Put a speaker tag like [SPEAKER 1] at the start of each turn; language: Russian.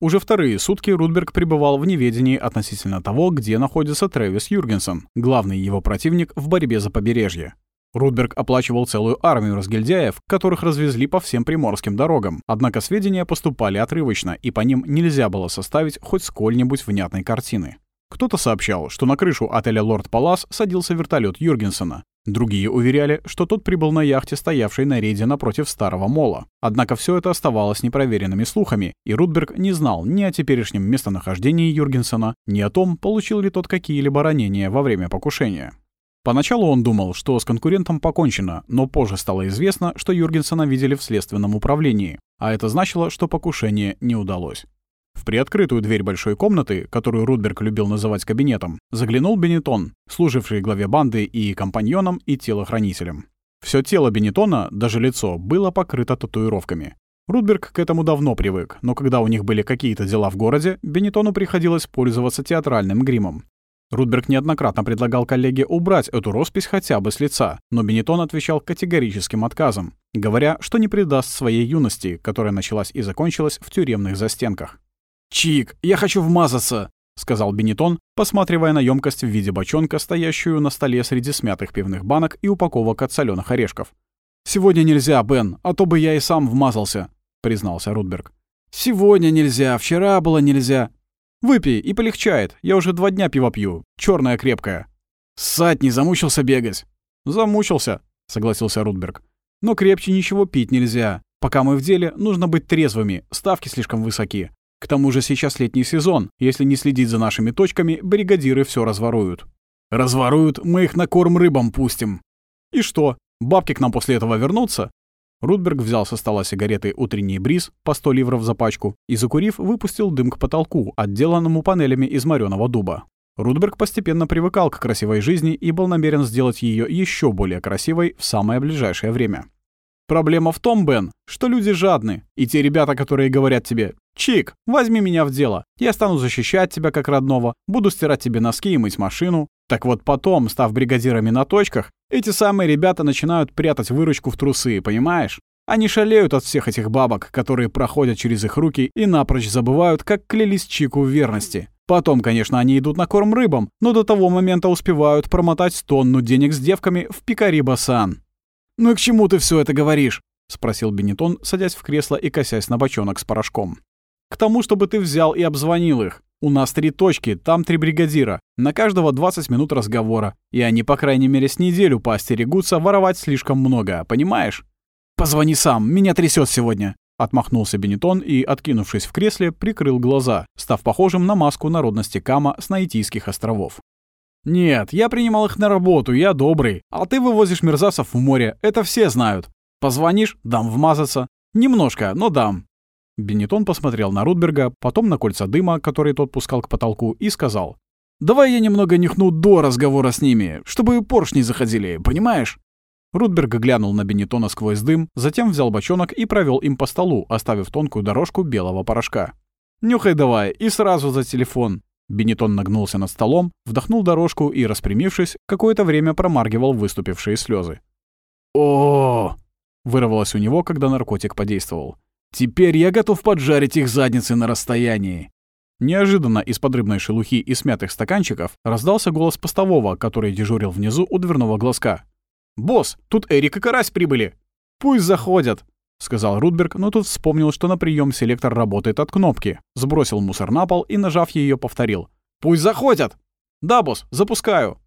[SPEAKER 1] Уже вторые сутки Рудберг пребывал в неведении относительно того, где находится Трэвис Юргенсон, главный его противник в борьбе за побережье. Рудберг оплачивал целую армию разгильдяев, которых развезли по всем приморским дорогам, однако сведения поступали отрывочно, и по ним нельзя было составить хоть сколь-нибудь внятной картины. Кто-то сообщал, что на крышу отеля «Лорд Палас» садился вертолет Юргенсона. Другие уверяли, что тот прибыл на яхте, стоявшей на рейде напротив старого мола. Однако все это оставалось непроверенными слухами, и Рудберг не знал ни о теперешнем местонахождении Юргенсона, ни о том, получил ли тот какие-либо ранения во время покушения. Поначалу он думал, что с конкурентом покончено, но позже стало известно, что Юргенсона видели в следственном управлении, а это значило, что покушение не удалось. В приоткрытую дверь большой комнаты, которую Рудберг любил называть кабинетом, заглянул Бенетон, служивший главе банды и компаньоном, и телохранителем. Все тело Бенетона, даже лицо, было покрыто татуировками. Рудберг к этому давно привык, но когда у них были какие-то дела в городе, Бенетону приходилось пользоваться театральным гримом. Рудберг неоднократно предлагал коллеге убрать эту роспись хотя бы с лица, но Бенетон отвечал категорическим отказом, говоря, что не предаст своей юности, которая началась и закончилась в тюремных застенках. «Чик, я хочу вмазаться!» — сказал Бенетон, посматривая на емкость в виде бочонка, стоящую на столе среди смятых пивных банок и упаковок от соленых орешков. «Сегодня нельзя, Бен, а то бы я и сам вмазался», — признался Рудберг. «Сегодня нельзя, вчера было нельзя». «Выпей, и полегчает. Я уже два дня пиво пью. Черное крепкое». «Ссать, не замучился бегать?» «Замучился», — согласился Рудберг. «Но крепче ничего пить нельзя. Пока мы в деле, нужно быть трезвыми, ставки слишком высоки. К тому же сейчас летний сезон. Если не следить за нашими точками, бригадиры все разворуют. Разворуют, мы их на корм рыбам пустим. И что, бабки к нам после этого вернутся? Рудберг взял со стола сигареты «Утренний бриз» по 100 ливров за пачку и, закурив, выпустил дым к потолку, отделанному панелями из морёного дуба. Рудберг постепенно привыкал к красивой жизни и был намерен сделать ее еще более красивой в самое ближайшее время. Проблема в том, Бен, что люди жадны, и те ребята, которые говорят тебе «Чик, возьми меня в дело, я стану защищать тебя как родного, буду стирать тебе носки и мыть машину». Так вот потом, став бригадирами на точках, эти самые ребята начинают прятать выручку в трусы, понимаешь? Они шалеют от всех этих бабок, которые проходят через их руки и напрочь забывают, как клялись Чику в верности. Потом, конечно, они идут на корм рыбам, но до того момента успевают промотать тонну денег с девками в Пикариба-сан. «Ну и к чему ты все это говоришь?» — спросил Бенетон, садясь в кресло и косясь на бочонок с порошком. «К тому, чтобы ты взял и обзвонил их. У нас три точки, там три бригадира. На каждого 20 минут разговора. И они, по крайней мере, с неделю поостерегутся воровать слишком много, понимаешь? Позвони сам, меня трясет сегодня. Отмахнулся Бенетон и, откинувшись в кресле, прикрыл глаза, став похожим на маску народности Кама с Наитийских островов. «Нет, я принимал их на работу, я добрый. А ты вывозишь мерзавцев в море, это все знают. Позвонишь, дам вмазаться. Немножко, но дам». Бенетон посмотрел на Рудберга, потом на кольца дыма, которые тот пускал к потолку, и сказал. «Давай я немного нюхну до разговора с ними, чтобы поршни заходили, понимаешь?» Рудберг глянул на Бенетона сквозь дым, затем взял бочонок и провел им по столу, оставив тонкую дорожку белого порошка. «Нюхай давай, и сразу за телефон. Бенетон нагнулся над столом, вдохнул дорожку и, распрямившись, какое-то время промаргивал выступившие слезы. о вырвалось у него, когда наркотик подействовал. «Теперь я готов поджарить их задницы на расстоянии!» Неожиданно из-под рыбной шелухи и смятых стаканчиков раздался голос постового, который дежурил внизу у дверного глазка. «Босс, тут Эрик и Карась прибыли!» «Пусть заходят!» — сказал Рудберг, но тут вспомнил, что на прием селектор работает от кнопки. Сбросил мусор на пол и, нажав ее, повторил. «Пусть заходят!» «Да, босс, запускаю!»